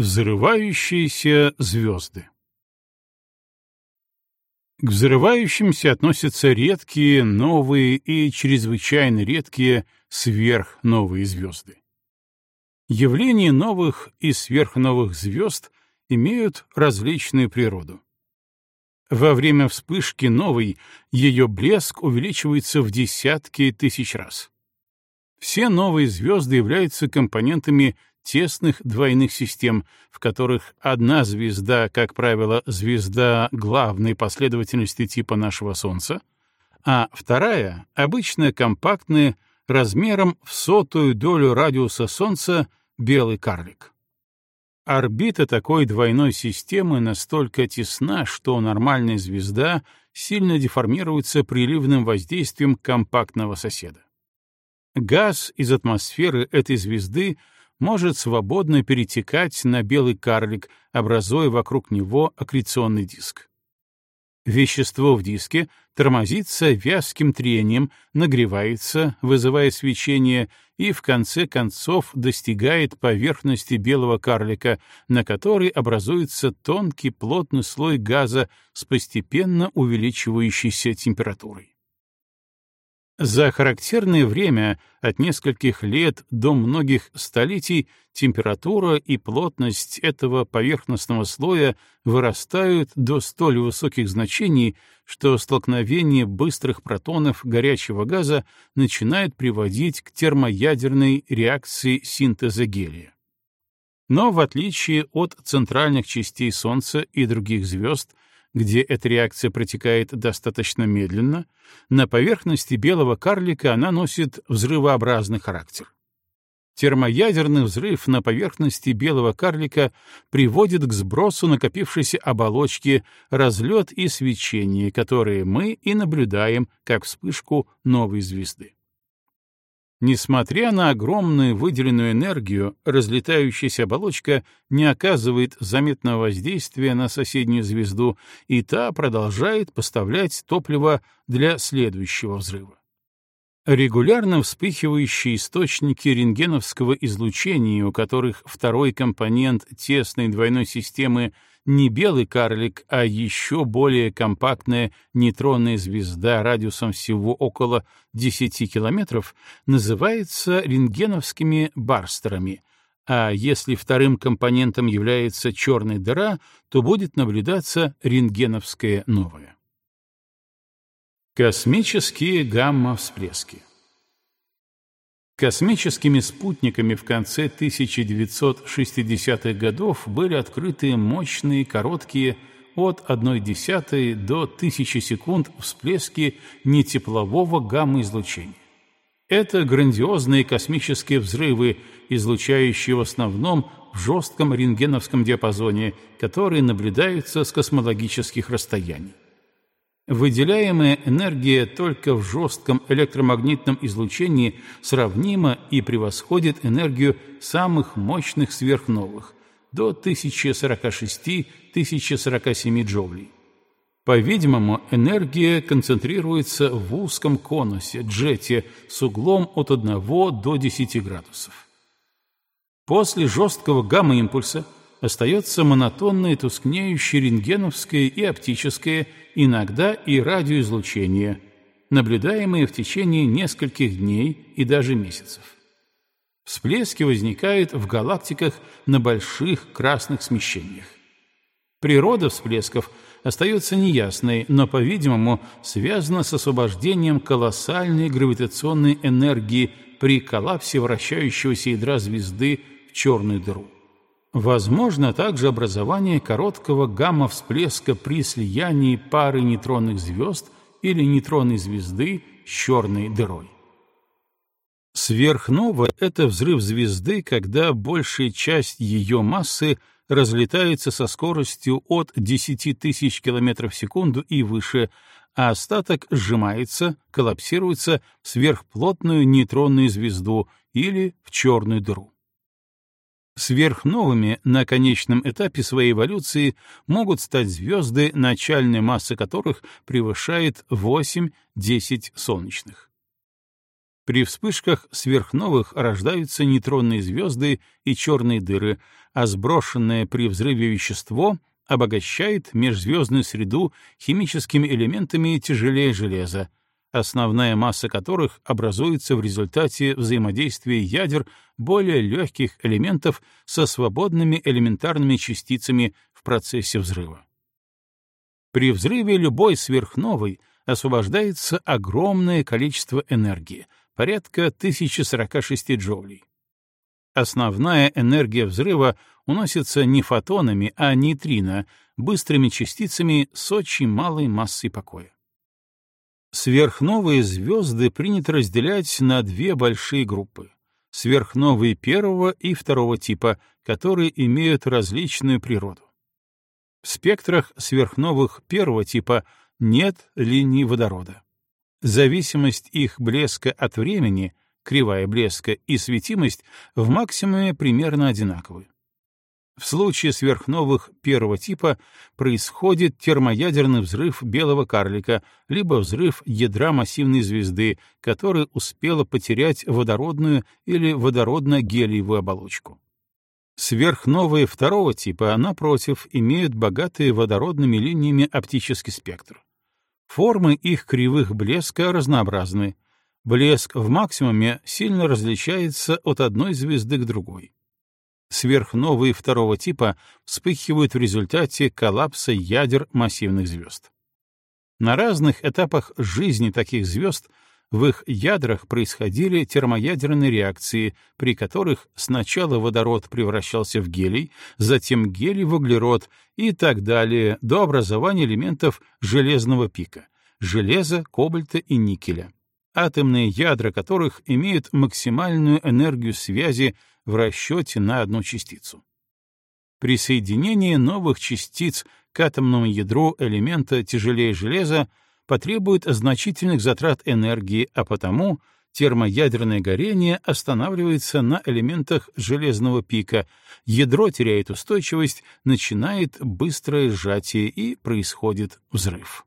Взрывающиеся звезды К взрывающимся относятся редкие, новые и чрезвычайно редкие сверхновые звезды. Явления новых и сверхновых звезд имеют различную природу. Во время вспышки новой ее блеск увеличивается в десятки тысяч раз. Все новые звезды являются компонентами тесных двойных систем, в которых одна звезда, как правило, звезда главной последовательности типа нашего Солнца, а вторая, обычно компактная, размером в сотую долю радиуса Солнца, белый карлик. Орбита такой двойной системы настолько тесна, что нормальная звезда сильно деформируется приливным воздействием компактного соседа. Газ из атмосферы этой звезды может свободно перетекать на белый карлик, образуя вокруг него аккреционный диск. Вещество в диске тормозится вязким трением, нагревается, вызывая свечение, и в конце концов достигает поверхности белого карлика, на которой образуется тонкий плотный слой газа с постепенно увеличивающейся температурой. За характерное время от нескольких лет до многих столетий температура и плотность этого поверхностного слоя вырастают до столь высоких значений, что столкновение быстрых протонов горячего газа начинает приводить к термоядерной реакции синтеза гелия. Но в отличие от центральных частей Солнца и других звезд, где эта реакция протекает достаточно медленно, на поверхности белого карлика она носит взрывообразный характер. Термоядерный взрыв на поверхности белого карлика приводит к сбросу накопившейся оболочки, разлет и свечение, которые мы и наблюдаем как вспышку новой звезды. Несмотря на огромную выделенную энергию, разлетающаяся оболочка не оказывает заметного воздействия на соседнюю звезду, и та продолжает поставлять топливо для следующего взрыва. Регулярно вспыхивающие источники рентгеновского излучения, у которых второй компонент тесной двойной системы не белый карлик, а еще более компактная нейтронная звезда радиусом всего около 10 километров, называется рентгеновскими барстерами, а если вторым компонентом является черная дыра, то будет наблюдаться рентгеновская новая. Космические гамма-всплески Космическими спутниками в конце 1960-х годов были открыты мощные, короткие, от 0,1 до 1000 секунд всплески нетеплового гамма-излучения. Это грандиозные космические взрывы, излучающие в основном в жестком рентгеновском диапазоне, которые наблюдаются с космологических расстояний. Выделяемая энергия только в жестком электромагнитном излучении сравнима и превосходит энергию самых мощных сверхновых до 1046-1047 джоулей. По-видимому, энергия концентрируется в узком конусе, джете, с углом от 1 до 10 градусов. После жесткого гамма-импульса остается монотонное тускнеющее рентгеновское и оптическое иногда и радиоизлучение, наблюдаемые в течение нескольких дней и даже месяцев. Всплески возникают в галактиках на больших красных смещениях. Природа всплесков остается неясной, но, по-видимому, связана с освобождением колоссальной гравитационной энергии при коллапсе вращающегося ядра звезды в черную дыру. Возможно также образование короткого гамма-всплеска при слиянии пары нейтронных звезд или нейтронной звезды с черной дырой. Сверхнова — это взрыв звезды, когда большая часть ее массы разлетается со скоростью от 10 тысяч километров в секунду и выше, а остаток сжимается, коллапсируется в сверхплотную нейтронную звезду или в черную дыру. Сверхновыми на конечном этапе своей эволюции могут стать звезды, начальная масса которых превышает 8-10 солнечных. При вспышках сверхновых рождаются нейтронные звезды и черные дыры, а сброшенное при взрыве вещество обогащает межзвездную среду химическими элементами тяжелее железа, основная масса которых образуется в результате взаимодействия ядер более легких элементов со свободными элементарными частицами в процессе взрыва. При взрыве любой сверхновой освобождается огромное количество энергии, порядка 1046 джоулей. Основная энергия взрыва уносится не фотонами, а нейтрино, быстрыми частицами с очень малой массой покоя. Сверхновые звезды принято разделять на две большие группы — сверхновые первого и второго типа, которые имеют различную природу. В спектрах сверхновых первого типа нет линий водорода. Зависимость их блеска от времени, кривая блеска, и светимость в максимуме примерно одинаковы. В случае сверхновых первого типа происходит термоядерный взрыв белого карлика, либо взрыв ядра массивной звезды, которая успела потерять водородную или водородно-гелиевую оболочку. Сверхновые второго типа, напротив, имеют богатые водородными линиями оптический спектр. Формы их кривых блеска разнообразны. Блеск в максимуме сильно различается от одной звезды к другой. Сверхновые второго типа вспыхивают в результате коллапса ядер массивных звезд. На разных этапах жизни таких звезд в их ядрах происходили термоядерные реакции, при которых сначала водород превращался в гелий, затем гелий в углерод и так далее до образования элементов железного пика — железа, кобальта и никеля, атомные ядра которых имеют максимальную энергию связи в расчете на одну частицу. Присоединение новых частиц к атомному ядру элемента тяжелее железа потребует значительных затрат энергии, а потому термоядерное горение останавливается на элементах железного пика, ядро теряет устойчивость, начинает быстрое сжатие и происходит взрыв.